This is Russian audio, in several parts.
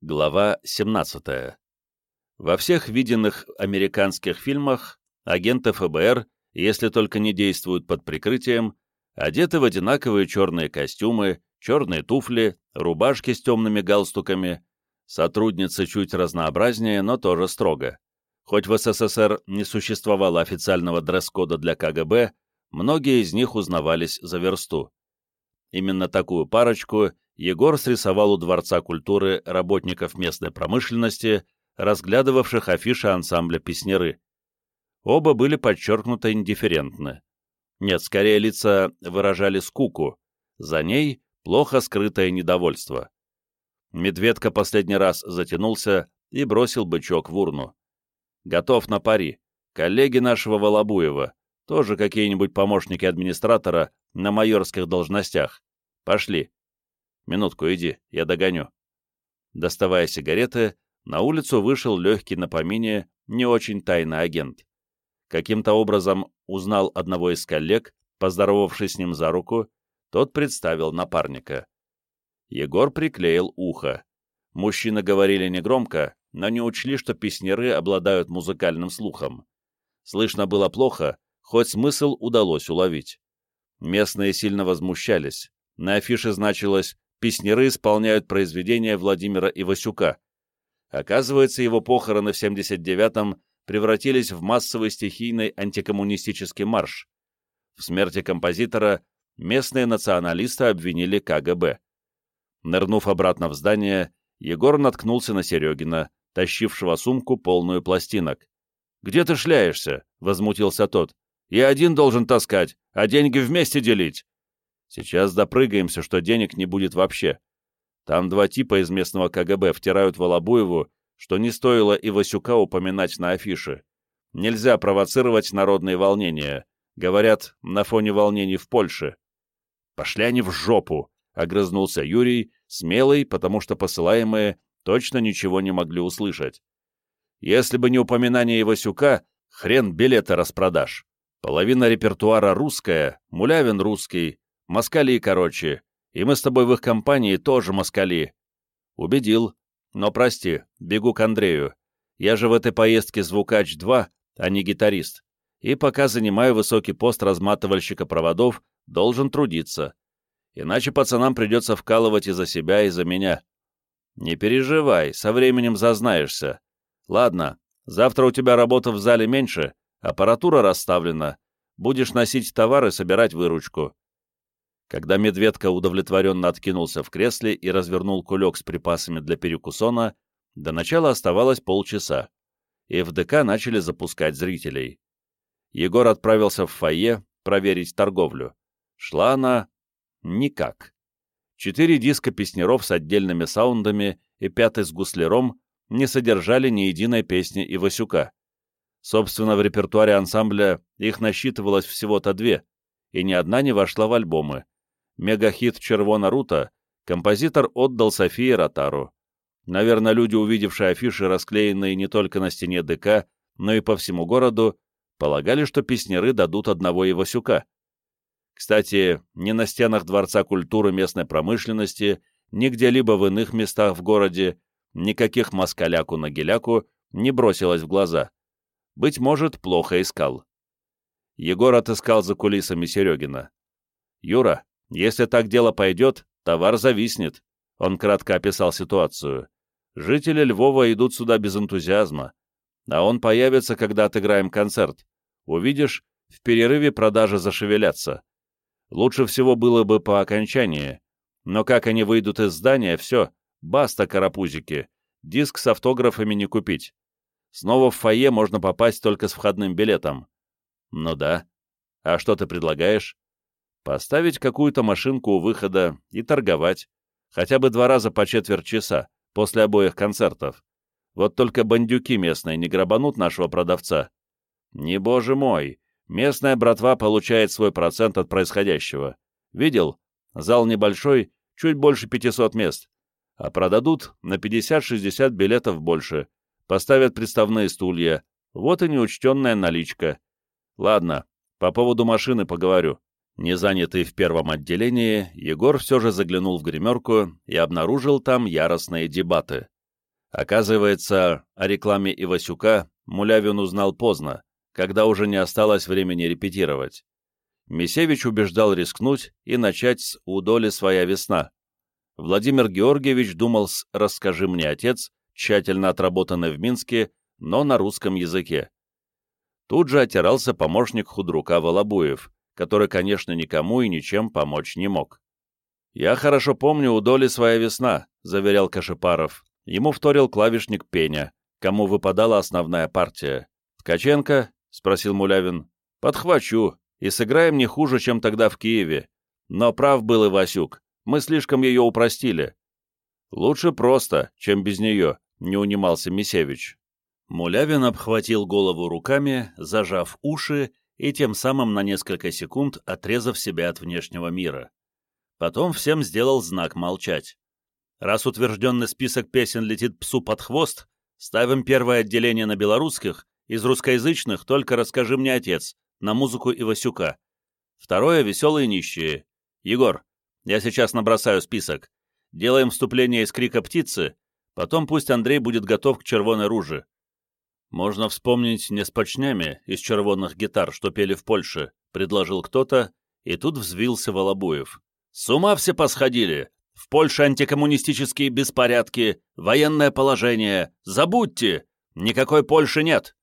Глава 17. Во всех виденных американских фильмах агенты ФБР, если только не действуют под прикрытием, одеты в одинаковые черные костюмы, черные туфли, рубашки с темными галстуками, сотрудницы чуть разнообразнее, но тоже строго. Хоть в СССР не существовало официального дресс-кода для КГБ, многие из них узнавались за версту. Именно такую парочку Егор срисовал у Дворца культуры работников местной промышленности, разглядывавших афиши ансамбля «Песнеры». Оба были подчеркнуто индифферентны. Нет, скорее лица выражали скуку, за ней плохо скрытое недовольство. Медведка последний раз затянулся и бросил бычок в урну. Готов на пари. Коллеги нашего Волобуева, тоже какие-нибудь помощники администратора на майорских должностях. Пошли. Минутку, иди, я догоню. Доставая сигареты, на улицу вышел легкий на помине, не очень тайный агент. Каким-то образом узнал одного из коллег, поздоровавшись с ним за руку, тот представил напарника. Егор приклеил ухо. Мужчины говорили негромко, но не учли, что песняры обладают музыкальным слухом. Слышно было плохо, хоть смысл удалось уловить. Местные сильно возмущались. На афише значилось песняры исполняют произведения Владимира Ивасюка. Оказывается, его похороны в 79-м превратились в массовый стихийный антикоммунистический марш. В смерти композитора местные националисты обвинили КГБ. Нырнув обратно в здание, Егор наткнулся на Серегина, тащившего сумку, полную пластинок. «Где ты шляешься?» — возмутился тот. «Я один должен таскать, а деньги вместе делить». Сейчас допрыгаемся, что денег не будет вообще. Там два типа из местного КГБ втирают Волобуеву, что не стоило и Васюка упоминать на афише. Нельзя провоцировать народные волнения. Говорят, на фоне волнений в Польше. «Пошли они в жопу!» — огрызнулся Юрий, смелый, потому что посылаемые точно ничего не могли услышать. «Если бы не упоминание Васюка, хрен билеты распродашь. Половина репертуара русская, Мулявин русский, Москали, короче. И мы с тобой в их компании тоже москали. Убедил. Но прости, бегу к Андрею. Я же в этой поездке звукач-2, а не гитарист. И пока занимаю высокий пост разматывальщика проводов, должен трудиться. Иначе пацанам придется вкалывать и за себя, и за меня. Не переживай, со временем зазнаешься. Ладно, завтра у тебя работа в зале меньше, аппаратура расставлена. Будешь носить товары, собирать выручку. Когда медведка удовлетворенно откинулся в кресле и развернул кулек с припасами для перекусона, до начала оставалось полчаса, и в ДК начали запускать зрителей. Егор отправился в фойе проверить торговлю. Шла она... никак. Четыре диска песнеров с отдельными саундами и пятый с гусляром не содержали ни единой песни Ивасюка. Собственно, в репертуаре ансамбля их насчитывалось всего-то две, и ни одна не вошла в альбомы, мегахит «Червона Рута» композитор отдал Софии Ротару. Наверное, люди, увидевшие афиши, расклеенные не только на стене ДК, но и по всему городу, полагали, что песняры дадут одного Ивасюка. Кстати, ни на стенах Дворца культуры местной промышленности, ни где-либо в иных местах в городе, никаких москаляку на геляку не бросилось в глаза. Быть может, плохо искал. Егор отыскал за кулисами Серегина. «Юра, если так дело пойдет, товар зависнет. Он кратко описал ситуацию. Жители Львова идут сюда без энтузиазма. А он появится, когда отыграем концерт. Увидишь, в перерыве продажи зашевелятся. Лучше всего было бы по окончании. Но как они выйдут из здания, все, баста, карапузики. Диск с автографами не купить. Снова в фойе можно попасть только с входным билетом. Ну да. А что ты предлагаешь? Поставить какую-то машинку у выхода и торговать. Хотя бы два раза по четверть часа, после обоих концертов. Вот только бандюки местные не грабанут нашего продавца. Не боже мой, местная братва получает свой процент от происходящего. Видел? Зал небольшой, чуть больше 500 мест. А продадут на 50-60 билетов больше. Поставят приставные стулья. Вот и неучтенная наличка. Ладно, по поводу машины поговорю. Не занятый в первом отделении, Егор все же заглянул в гримерку и обнаружил там яростные дебаты. Оказывается, о рекламе Ивасюка Мулявин узнал поздно, когда уже не осталось времени репетировать. Мисевич убеждал рискнуть и начать с «У доли своя весна». Владимир Георгиевич думал с «Расскажи мне, отец», тщательно отработанной в Минске, но на русском языке. Тут же отирался помощник худрука Волобуев, который, конечно, никому и ничем помочь не мог. «Я хорошо помню, у доли своя весна», — заверял Кашипаров. Ему вторил клавишник Пеня, кому выпадала основная партия. «Ткаченко?» — спросил Мулявин. «Подхвачу, и сыграем не хуже, чем тогда в Киеве. Но прав был и Васюк, мы слишком ее упростили». «Лучше просто, чем без нее», — не унимался Мисевич. Мулявин обхватил голову руками, зажав уши и тем самым на несколько секунд отрезав себя от внешнего мира. Потом всем сделал знак молчать. Раз утвержденный список песен летит псу под хвост, ставим первое отделение на белорусских, из русскоязычных только «Расскажи мне, отец», на музыку Ивасюка. Второе — «Веселые нищие». Егор, я сейчас набросаю список. Делаем вступление из крика птицы, потом пусть Андрей будет готов к червоной руже. «Можно вспомнить не с почнями из червонных гитар, что пели в Польше», — предложил кто-то, и тут взвился Волобуев. «С ума все посходили! В Польше антикоммунистические беспорядки, военное положение. Забудьте! Никакой Польши нет!»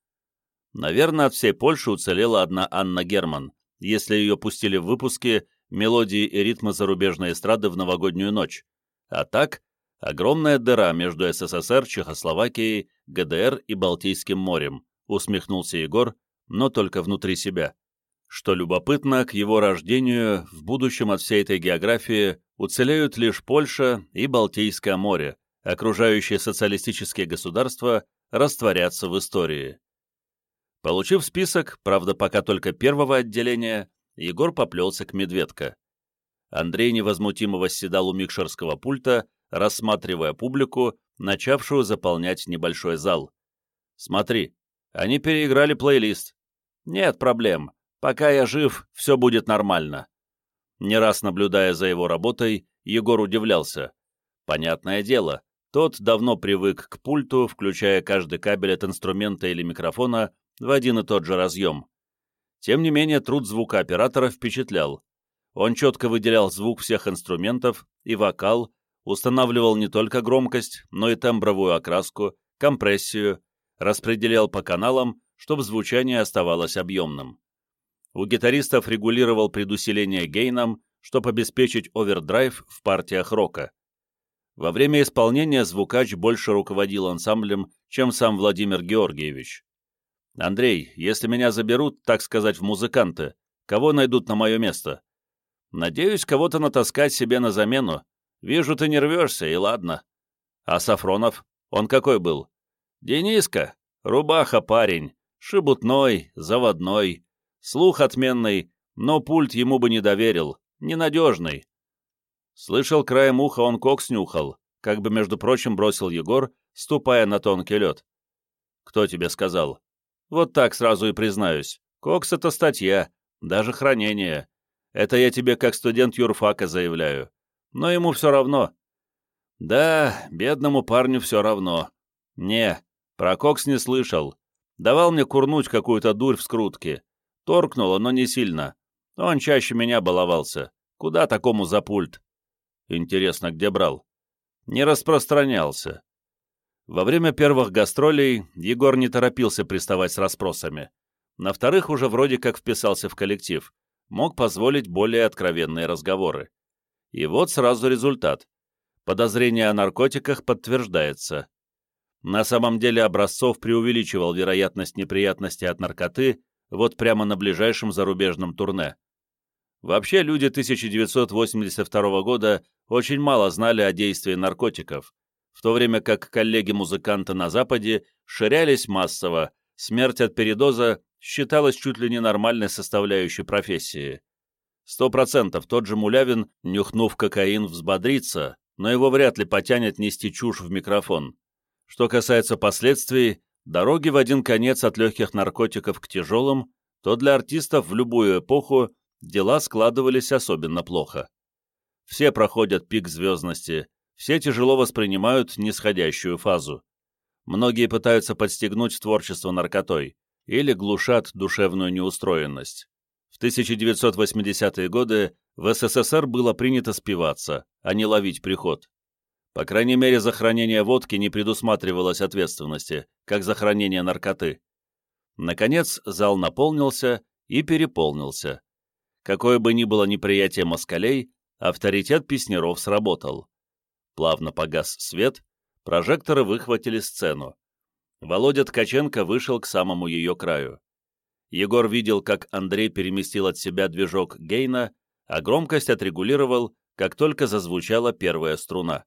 Наверное, от всей Польши уцелела одна Анна Герман, если ее пустили в выпуске мелодии и ритмы зарубежной эстрады в новогоднюю ночь. А так, огромная дыра между СССР, Чехословакией, ГДР и Балтийским морем, усмехнулся Егор, но только внутри себя. Что любопытно, к его рождению в будущем от всей этой географии уцелеют лишь Польша и Балтийское море, окружающие социалистические государства растворятся в истории. Получив список, правда пока только первого отделения, Егор поплелся к Медведко. Андрей невозмутимо восседал у микшерского пульта, рассматривая публику, начавшую заполнять небольшой зал. «Смотри, они переиграли плейлист. Нет проблем. Пока я жив, все будет нормально». Не раз наблюдая за его работой, Егор удивлялся. Понятное дело, тот давно привык к пульту, включая каждый кабель от инструмента или микрофона в один и тот же разъем. Тем не менее, труд звукооператора впечатлял. Он четко выделял звук всех инструментов и вокал, устанавливал не только громкость, но и тембровую окраску, компрессию, распределял по каналам, чтобы звучание оставалось объемным. У гитаристов регулировал предусиление гейном, чтобы обеспечить овердрайв в партиях рока. Во время исполнения звукач больше руководил ансамблем, чем сам Владимир Георгиевич. «Андрей, если меня заберут, так сказать, в музыканты, кого найдут на мое место?» «Надеюсь, кого-то натаскать себе на замену, Вижу, ты не рвешься, и ладно. А Сафронов? Он какой был? Дениска. Рубаха парень. Шебутной, заводной. Слух отменный, но пульт ему бы не доверил. Ненадежный. Слышал, краем уха он кокс нюхал, как бы, между прочим, бросил Егор, ступая на тонкий лед. Кто тебе сказал? Вот так сразу и признаюсь. Кокс — это статья, даже хранение. Это я тебе как студент юрфака заявляю но ему все равно. Да, бедному парню все равно. Не, про кокс не слышал. Давал мне курнуть какую-то дурь в скрутке. Торкнуло, но не сильно. Он чаще меня баловался. Куда такому за пульт? Интересно, где брал? Не распространялся. Во время первых гастролей Егор не торопился приставать с расспросами. На вторых уже вроде как вписался в коллектив. Мог позволить более откровенные разговоры. И вот сразу результат. Подозрение о наркотиках подтверждается. На самом деле Образцов преувеличивал вероятность неприятностей от наркоты вот прямо на ближайшем зарубежном турне. Вообще люди 1982 года очень мало знали о действии наркотиков, в то время как коллеги-музыканты на Западе ширялись массово, смерть от передоза считалась чуть ли не нормальной составляющей профессии. Сто процентов тот же Мулявин, нюхнув кокаин, взбодрится, но его вряд ли потянет нести чушь в микрофон. Что касается последствий, дороги в один конец от легких наркотиков к тяжелым, то для артистов в любую эпоху дела складывались особенно плохо. Все проходят пик звездности, все тяжело воспринимают нисходящую фазу. Многие пытаются подстегнуть творчество наркотой или глушат душевную неустроенность. В 1980-е годы в СССР было принято спиваться, а не ловить приход. По крайней мере, за хранение водки не предусматривалось ответственности, как за хранение наркоты. Наконец, зал наполнился и переполнился. Какое бы ни было неприятие москалей, авторитет песнеров сработал. Плавно погас свет, прожекторы выхватили сцену. Володя Ткаченко вышел к самому ее краю. Егор видел, как Андрей переместил от себя движок Гейна, а громкость отрегулировал, как только зазвучала первая струна.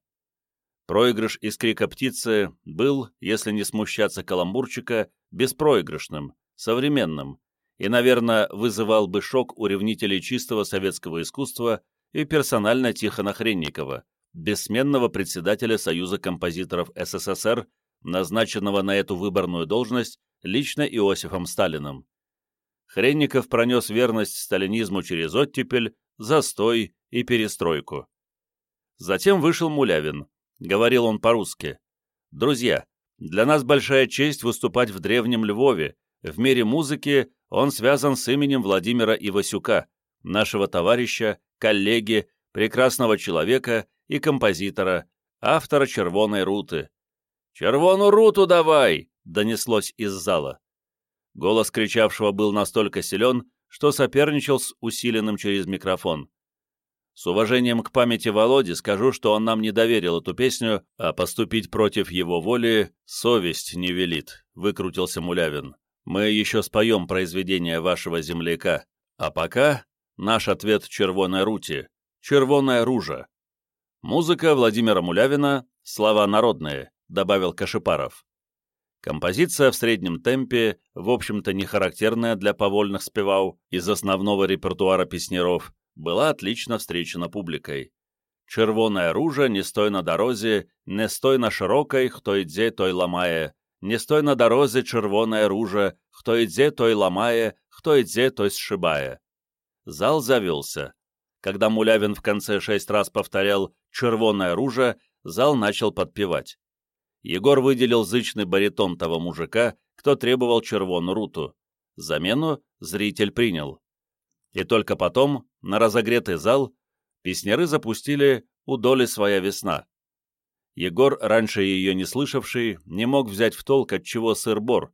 Проигрыш из крика птицы был, если не смущаться каламбурчика, беспроигрышным, современным, и, наверное, вызывал бы шок у ревнителей чистого советского искусства и персонально Тихона Хренникова, бессменного председателя Союза композиторов СССР, назначенного на эту выборную должность лично Иосифом Сталиным. Хренников пронес верность сталинизму через оттепель, застой и перестройку. Затем вышел Мулявин. Говорил он по-русски. «Друзья, для нас большая честь выступать в древнем Львове. В мире музыки он связан с именем Владимира Ивасюка, нашего товарища, коллеги, прекрасного человека и композитора, автора «Червоной руты». «Червону руту давай!» — донеслось из зала. Голос кричавшего был настолько силен, что соперничал с усиленным через микрофон. С уважением к памяти Володи скажу, что он нам не доверил эту песню, а поступить против его воли совесть не велит, — выкрутился Мулявин. Мы еще споем произведение вашего земляка. А пока наш ответ «Червоная рути», «Червоная ружа». Музыка Владимира Мулявина, слова народные, добавил Кашипаров. Композиция в среднем темпе, в общем-то не характерная для повольных спевал из основного репертуара песнеров, была отлично встречена публикой. «Червоное ружа, не стой на дорозе, не стой на широкой, кто идзе, той ломая, не стой на дорозе, червоное ружа, кто идзе, той ломая, кто идзе, той сшибая». Зал завелся. Когда Мулявин в конце шесть раз повторял «червоное ружа», зал начал подпевать. Егор выделил зычный баритон того мужика, кто требовал червону руту. Замену зритель принял. И только потом, на разогретый зал, песняры запустили «У доли своя весна». Егор, раньше ее не слышавший, не мог взять в толк, от чего сыр-бор.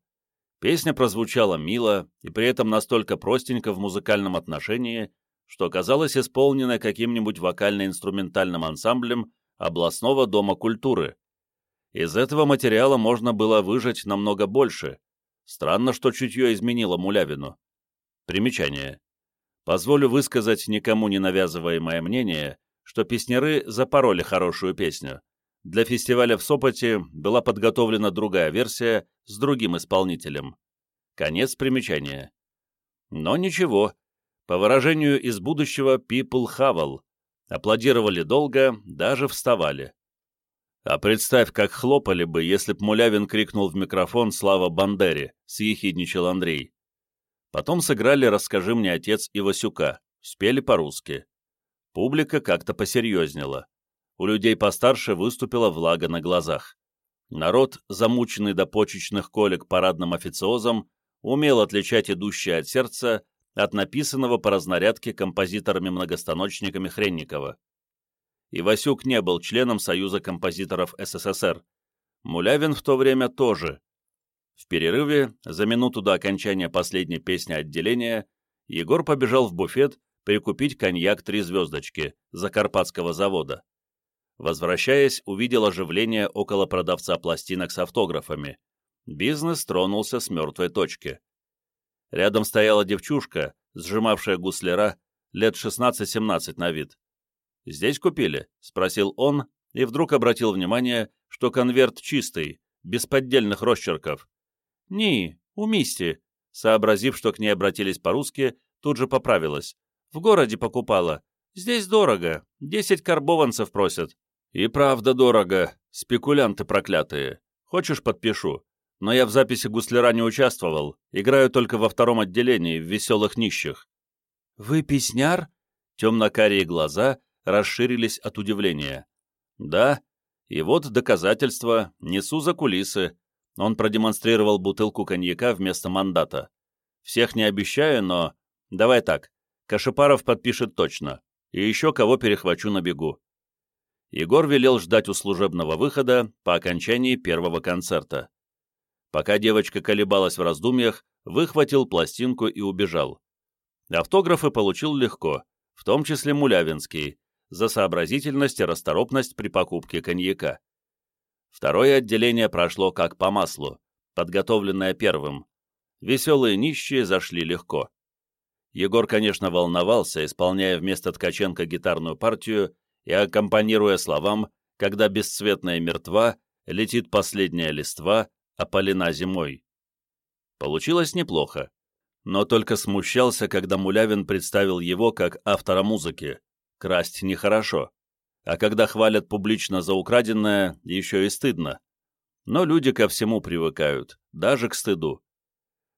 Песня прозвучала мило и при этом настолько простенько в музыкальном отношении, что казалось исполненной каким-нибудь вокально-инструментальным ансамблем областного дома культуры. Из этого материала можно было выжать намного больше. Странно, что чутье изменило Мулявину. Примечание. Позволю высказать никому не навязываемое мнение, что песняры запороли хорошую песню. Для фестиваля в Сопоте была подготовлена другая версия с другим исполнителем. Конец примечания. Но ничего. По выражению из будущего «people хавал». Аплодировали долго, даже вставали. А представь, как хлопали бы, если б Мулявин крикнул в микрофон «Слава Бандере!» — съехидничал Андрей. Потом сыграли «Расскажи мне, отец» и Васюка, спели по-русски. Публика как-то посерьезнела. У людей постарше выступила влага на глазах. Народ, замученный до почечных колик парадным официозом, умел отличать идущее от сердца от написанного по разнарядке композиторами-многостаночниками Хренникова и Васюк не был членом Союза композиторов СССР. Мулявин в то время тоже. В перерыве, за минуту до окончания последней песни отделения, Егор побежал в буфет прикупить коньяк «Три звездочки» Закарпатского завода. Возвращаясь, увидел оживление около продавца пластинок с автографами. Бизнес тронулся с мертвой точки. Рядом стояла девчушка, сжимавшая гусляра, лет 16-17 на вид. «Здесь купили?» — спросил он, и вдруг обратил внимание, что конверт чистый, без поддельных росчерков. «Не, у Мисти», — сообразив, что к ней обратились по-русски, тут же поправилась. «В городе покупала. Здесь дорого. Десять карбованцев просят». «И правда дорого. Спекулянты проклятые. Хочешь, подпишу? Но я в записи гусляра не участвовал. Играю только во втором отделении, в «Веселых нищих». «Вы песняр?» Темно-карие глаза расширились от удивления. «Да, и вот доказательства, несу за кулисы. он продемонстрировал бутылку коньяка вместо мандата. «Всех не обещаю, но... Давай так, Кашипаров подпишет точно, и еще кого перехвачу на бегу». Егор велел ждать у служебного выхода по окончании первого концерта. Пока девочка колебалась в раздумьях, выхватил пластинку и убежал. Автографы получил легко, в том числе Мулявинский, за сообразительность и расторопность при покупке коньяка. Второе отделение прошло как по маслу, подготовленное первым. Веселые нищие зашли легко. Егор, конечно, волновался, исполняя вместо Ткаченко гитарную партию и аккомпанируя словам, когда бесцветная мертва, летит последняя листва, опалена зимой. Получилось неплохо, но только смущался, когда Мулявин представил его как автора музыки. Красть нехорошо, а когда хвалят публично за украденное, еще и стыдно. Но люди ко всему привыкают, даже к стыду.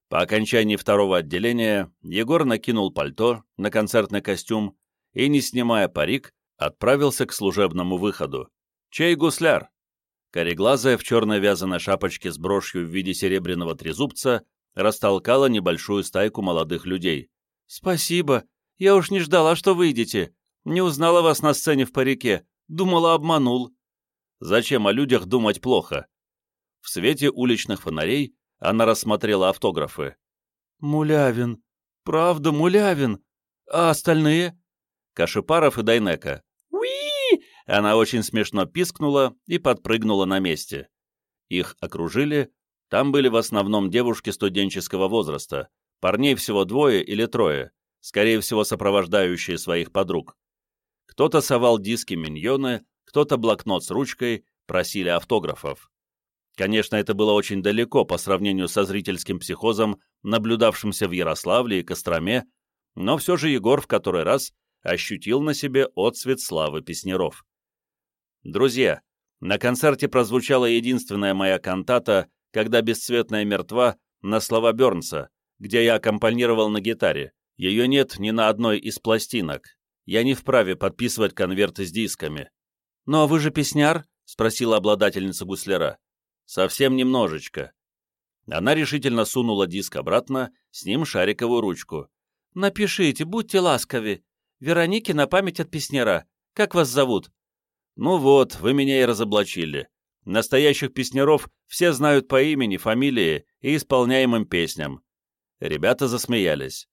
По окончании второго отделения Егор накинул пальто на концертный костюм и, не снимая парик, отправился к служебному выходу. «Чей гусляр?» Кореглазая в черной вязаной шапочке с брошью в виде серебряного трезубца растолкала небольшую стайку молодых людей. «Спасибо. Я уж не ждала, что выйдете. Не узнала вас на сцене в парике. Думала, обманул». Зачем о людях думать плохо? В свете уличных фонарей она рассмотрела автографы. «Мулявин. Правда, Мулявин. А остальные?» Кашипаров и Дайнека. «Уи!» Она очень смешно пискнула и подпрыгнула на месте. Их окружили, там были в основном девушки студенческого возраста, парней всего двое или трое, скорее всего сопровождающие своих подруг. Кто-то совал диски миньоны, кто-то блокнот с ручкой, просили автографов. Конечно, это было очень далеко по сравнению со зрительским психозом, наблюдавшимся в Ярославле и Костроме, но все же Егор в который раз ощутил на себе отцвет славы песнеров. Друзья, на концерте прозвучала единственная моя кантата когда бесцветная мертва на слова Бернса, где я аккомпанировал на гитаре. Ее нет ни на одной из пластинок. Я не вправе подписывать конверты с дисками. «Ну а вы же песняр?» — спросила обладательница гусляра. «Совсем немножечко». Она решительно сунула диск обратно, с ним шариковую ручку. «Напишите, будьте ласковы. Веронике на память от песняра. Как вас зовут?» «Ну вот, вы меня и разоблачили. Настоящих песняров все знают по имени, фамилии и исполняемым песням. Ребята засмеялись.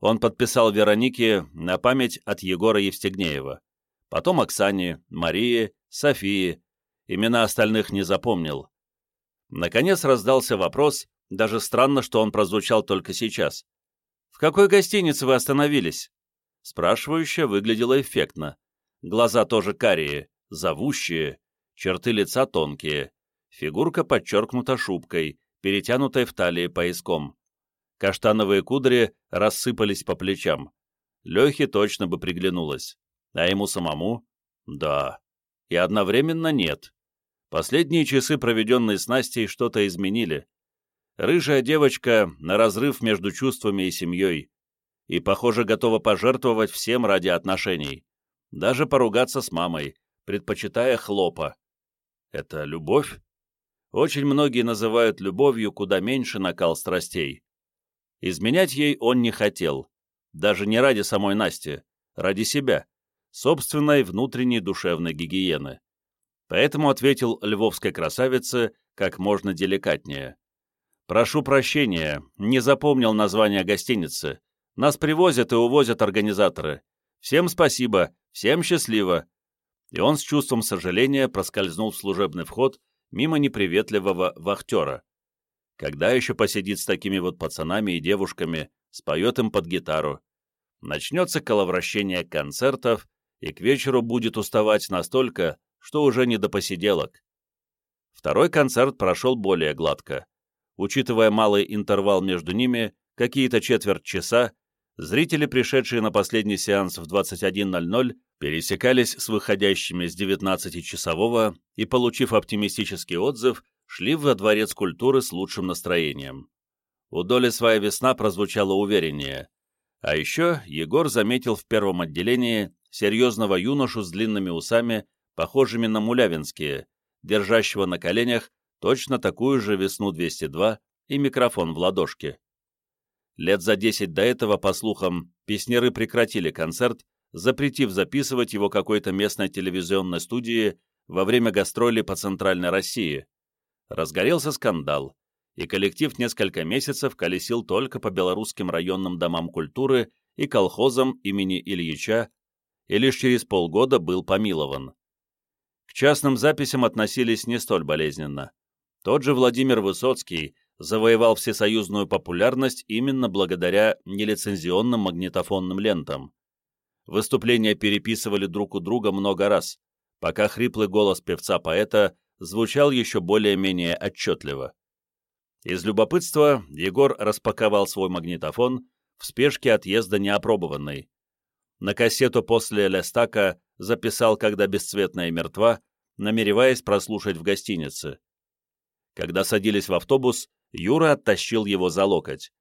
Он подписал Веронике на память от Егора Евстигнеева. Потом Оксане, Марии, Софии. Имена остальных не запомнил. Наконец раздался вопрос, даже странно, что он прозвучал только сейчас. «В какой гостинице вы остановились?» Спрашивающая выглядела эффектно. Глаза тоже карие, зовущие, черты лица тонкие, фигурка подчеркнута шубкой, перетянутой в талии пояском. Каштановые кудри рассыпались по плечам. Лехе точно бы приглянулась. А ему самому? Да. И одновременно нет. Последние часы, проведенные с Настей, что-то изменили. Рыжая девочка на разрыв между чувствами и семьей. И, похоже, готова пожертвовать всем ради отношений. Даже поругаться с мамой, предпочитая хлопа. Это любовь? Очень многие называют любовью куда меньше накал страстей. Изменять ей он не хотел. Даже не ради самой Насти, ради себя, собственной внутренней душевной гигиены. Поэтому ответил львовской красавице как можно деликатнее. «Прошу прощения, не запомнил название гостиницы. Нас привозят и увозят организаторы. Всем спасибо, всем счастливо и он с чувством сожаления проскользнул в служебный вход мимо неприветливого вахтера. Когда еще посидит с такими вот пацанами и девушками, споет им под гитару. Начнется коловращение концертов, и к вечеру будет уставать настолько, что уже не до посиделок. Второй концерт прошел более гладко. Учитывая малый интервал между ними, какие-то четверть часа, зрители, пришедшие на последний сеанс в 21.00, пересекались с выходящими с 19-часового и, получив оптимистический отзыв, шли во дворец культуры с лучшим настроением. У Доли «Своя весна» прозвучало увереннее. А еще Егор заметил в первом отделении серьезного юношу с длинными усами, похожими на мулявинские, держащего на коленях точно такую же «Весну-202» и микрофон в ладошке. Лет за десять до этого, по слухам, песнеры прекратили концерт, запретив записывать его какой-то местной телевизионной студии во время гастролей по Центральной России. Разгорелся скандал, и коллектив несколько месяцев колесил только по белорусским районным домам культуры и колхозам имени Ильича, и лишь через полгода был помилован. К частным записям относились не столь болезненно. Тот же Владимир Высоцкий завоевал всесоюзную популярность именно благодаря нелицензионным магнитофонным лентам. Выступления переписывали друг у друга много раз, пока хриплый голос певца-поэта звучал еще более-менее отчетливо. Из любопытства Егор распаковал свой магнитофон в спешке отъезда неопробованный. На кассету после Лестака записал «Когда бесцветная мертва», намереваясь прослушать в гостинице. Когда садились в автобус, Юра оттащил его за локоть.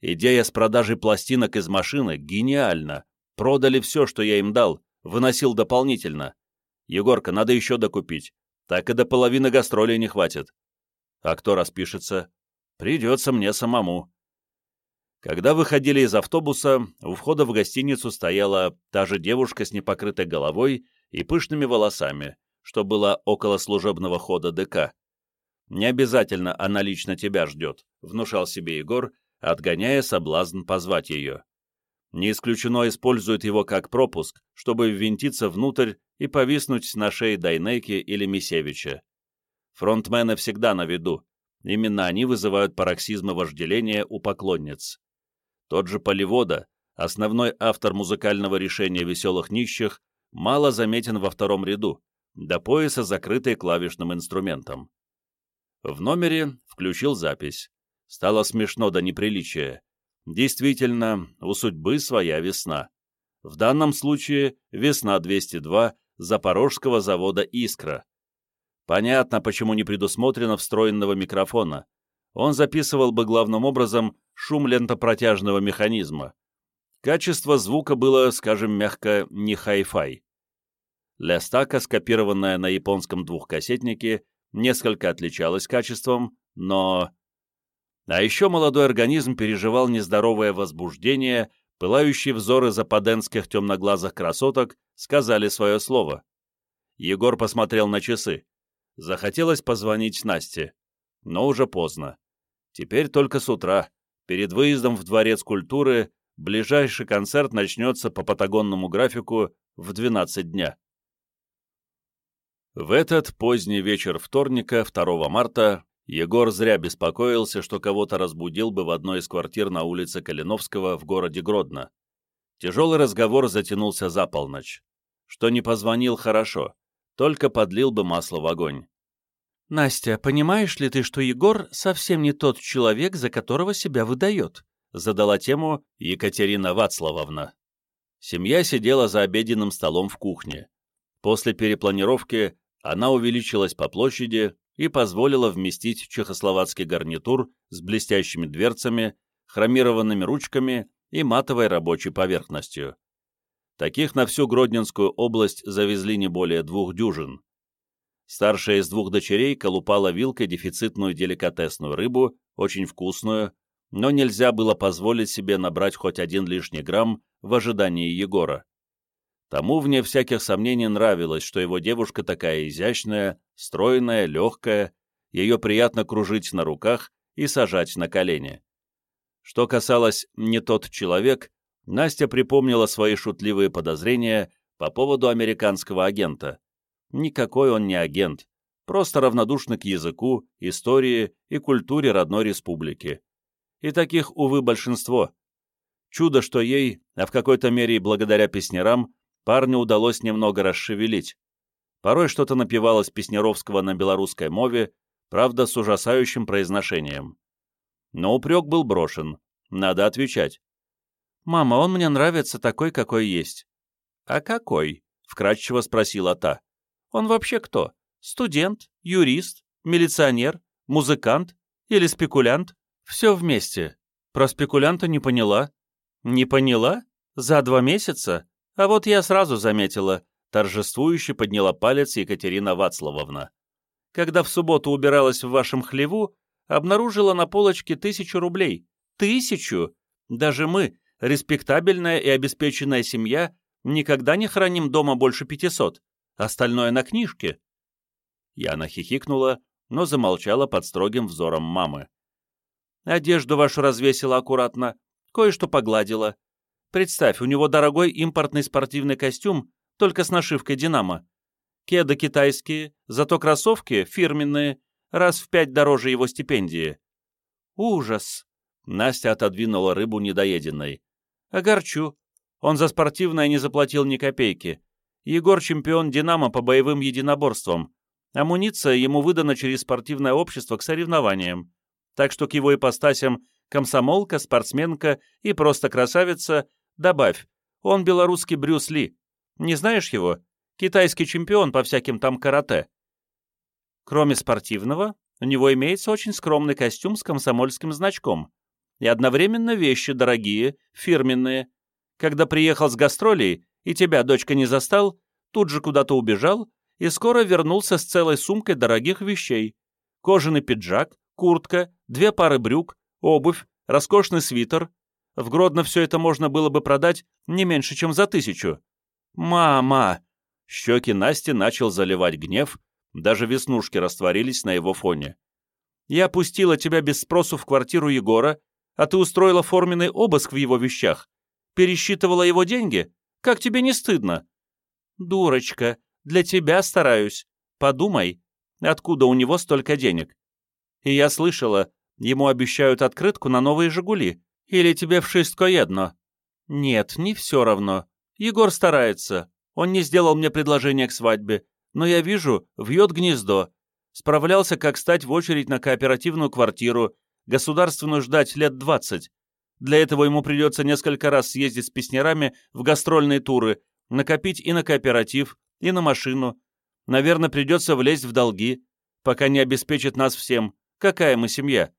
Идея с продажей пластинок из машины гениальна. Продали все, что я им дал, выносил дополнительно. Егорка, надо еще докупить. Так и до половины гастролей не хватит. А кто распишется? Придется мне самому. Когда выходили из автобуса, у входа в гостиницу стояла та же девушка с непокрытой головой и пышными волосами, что было около служебного хода ДК. «Не обязательно она лично тебя ждет», — внушал себе Егор, отгоняя соблазн позвать ее. Не исключено использует его как пропуск, чтобы ввинтиться внутрь и повиснуть на шее Дайнеки или Мисевича. Фронтмены всегда на виду. Именно они вызывают пароксизмы вожделения у поклонниц. Тот же Поливода, основной автор музыкального решения «Веселых нищих», мало заметен во втором ряду, до пояса закрытый клавишным инструментом. В номере включил запись. Стало смешно до неприличия. Действительно, у судьбы своя весна. В данном случае весна-202 Запорожского завода «Искра». Понятно, почему не предусмотрено встроенного микрофона. Он записывал бы главным образом шум лентопротяжного механизма. Качество звука было, скажем мягко, не хай-фай. Лестака, скопированная на японском двухкассетнике, несколько отличалась качеством, но... А еще молодой организм переживал нездоровое возбуждение, пылающие взоры западенских темноглазых красоток сказали свое слово. Егор посмотрел на часы. Захотелось позвонить Насте, но уже поздно. Теперь только с утра, перед выездом в Дворец культуры, ближайший концерт начнется по патагонному графику в 12 дня. В этот поздний вечер вторника, 2 марта, Егор зря беспокоился, что кого-то разбудил бы в одной из квартир на улице Калиновского в городе Гродно. Тяжелый разговор затянулся за полночь. Что не позвонил хорошо, только подлил бы масло в огонь. «Настя, понимаешь ли ты, что Егор совсем не тот человек, за которого себя выдает?» задала тему Екатерина Вацлавовна. Семья сидела за обеденным столом в кухне. После перепланировки она увеличилась по площади и позволила вместить чехословацкий гарнитур с блестящими дверцами, хромированными ручками и матовой рабочей поверхностью. Таких на всю Гродненскую область завезли не более двух дюжин. Старшая из двух дочерей колупала вилкой дефицитную деликатесную рыбу, очень вкусную, но нельзя было позволить себе набрать хоть один лишний грамм в ожидании Егора. Тому, вне всяких сомнений, нравилось, что его девушка такая изящная, стройная, легкая, ее приятно кружить на руках и сажать на колени. Что касалось «не тот человек», Настя припомнила свои шутливые подозрения по поводу американского агента. Никакой он не агент, просто равнодушный к языку, истории и культуре родной республики. И таких, увы, большинство. Чудо, что ей, а в какой-то мере и благодаря песнярам, парню удалось немного расшевелить. Порой что-то напевалось Песнеровского на белорусской мове, правда, с ужасающим произношением. Но упрек был брошен. Надо отвечать. «Мама, он мне нравится такой, какой есть». «А какой?» — вкратчиво спросила та. «Он вообще кто? Студент, юрист, милиционер, музыкант или спекулянт? Все вместе. Про спекулянта не поняла». «Не поняла? За два месяца? А вот я сразу заметила, торжествующе подняла палец Екатерина Вацлавовна. когда в субботу убиралась в вашем хлеву, обнаружила на полочке тысячу рублей. Тысячу! Даже мы, респектабельная и обеспеченная семья, никогда не храним дома больше пятисот. Остальное на книжке. Яна хихикнула, но замолчала под строгим взором мамы. Одежду вашу развесила аккуратно, кое-что погладила. Представь, у него дорогой импортный спортивный костюм, только с нашивкой «Динамо». Кеды китайские, зато кроссовки фирменные, раз в пять дороже его стипендии. Ужас! Настя отодвинула рыбу недоеденной. Огорчу. Он за спортивное не заплатил ни копейки. Егор чемпион «Динамо» по боевым единоборствам. Амуниция ему выдана через спортивное общество к соревнованиям. Так что к его ипостасям комсомолка, спортсменка и просто красавица добавь, он белорусский Брюс Ли. Не знаешь его? Китайский чемпион по всяким там карате. Кроме спортивного, у него имеется очень скромный костюм с комсомольским значком. И одновременно вещи дорогие, фирменные. Когда приехал с гастролей, и тебя, дочка, не застал, тут же куда-то убежал и скоро вернулся с целой сумкой дорогих вещей. Кожаный пиджак, куртка, две пары брюк, обувь, роскошный свитер. В Гродно все это можно было бы продать не меньше, чем за тысячу. «Мама!» Щеки Насти начал заливать гнев, даже веснушки растворились на его фоне. «Я пустила тебя без спросу в квартиру Егора, а ты устроила форменный обыск в его вещах. Пересчитывала его деньги? Как тебе не стыдно?» «Дурочка, для тебя стараюсь. Подумай, откуда у него столько денег? И я слышала, ему обещают открытку на новые «Жигули». Или тебе в шестко едно?» «Нет, не все равно. Егор старается. Он не сделал мне предложение к свадьбе, но я вижу, вьет гнездо. Справлялся, как стать в очередь на кооперативную квартиру, государственную ждать лет двадцать. Для этого ему придется несколько раз съездить с песнярами в гастрольные туры, накопить и на кооператив, и на машину. Наверное, придется влезть в долги, пока не обеспечит нас всем. Какая мы семья?»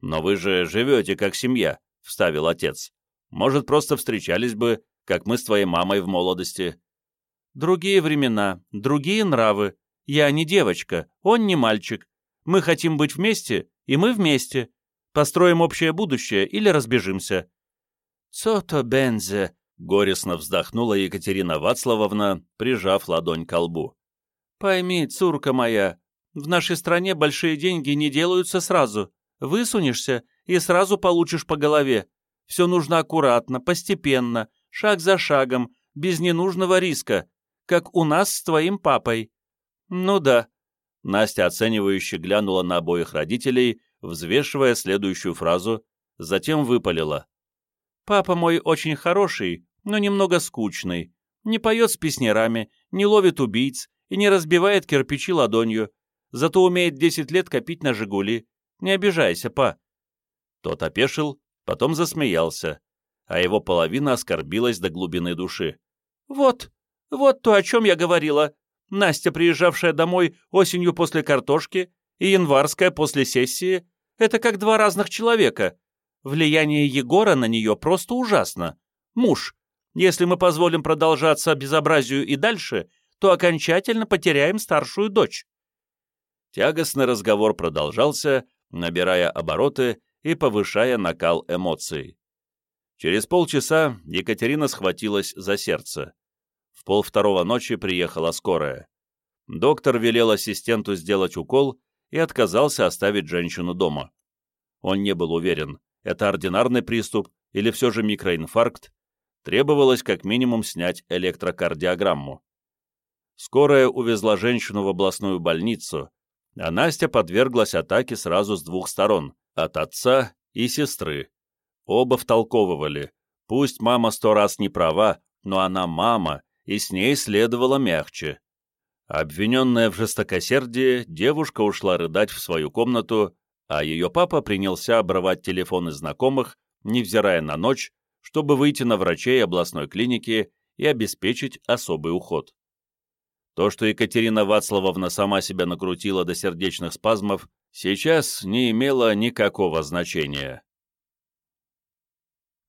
«Но вы же живете как семья», — вставил отец. «Может, просто встречались бы, как мы с твоей мамой в молодости». «Другие времена, другие нравы. Я не девочка, он не мальчик. Мы хотим быть вместе, и мы вместе. Построим общее будущее или разбежимся». «Цото бензе», — горестно вздохнула Екатерина Вацлавовна, прижав ладонь к лбу. «Пойми, цурка моя, в нашей стране большие деньги не делаются сразу. Высунешься и сразу получишь по голове. Все нужно аккуратно, постепенно, шаг за шагом, без ненужного риска, как у нас с твоим папой. Ну да. Настя оценивающе глянула на обоих родителей, взвешивая следующую фразу, затем выпалила. Папа мой очень хороший, но немного скучный. Не поет с песнярами, не ловит убийц и не разбивает кирпичи ладонью, зато умеет десять лет копить на «Жигули». Не обижайся, па». Тот опешил, потом засмеялся, а его половина оскорбилась до глубины души. «Вот, вот то, о чем я говорила. Настя, приезжавшая домой осенью после картошки, и январская после сессии, это как два разных человека. Влияние Егора на нее просто ужасно. Муж, если мы позволим продолжаться безобразию и дальше, то окончательно потеряем старшую дочь». Тягостный разговор продолжался, набирая обороты и повышая накал эмоций. Через полчаса Екатерина схватилась за сердце. В полвторого ночи приехала скорая. Доктор велел ассистенту сделать укол и отказался оставить женщину дома. Он не был уверен, это ординарный приступ или все же микроинфаркт, требовалось как минимум снять электрокардиограмму. Скорая увезла женщину в областную больницу, а Настя подверглась атаке сразу с двух сторон — от отца и сестры. Оба втолковывали. Пусть мама сто раз не права, но она мама, и с ней следовало мягче. Обвиненная в жестокосердии, девушка ушла рыдать в свою комнату, а ее папа принялся обрывать телефоны знакомых, невзирая на ночь, чтобы выйти на врачей областной клиники и обеспечить особый уход. То, что Екатерина Вацлавовна сама себя накрутила до сердечных спазмов, сейчас не имело никакого значения.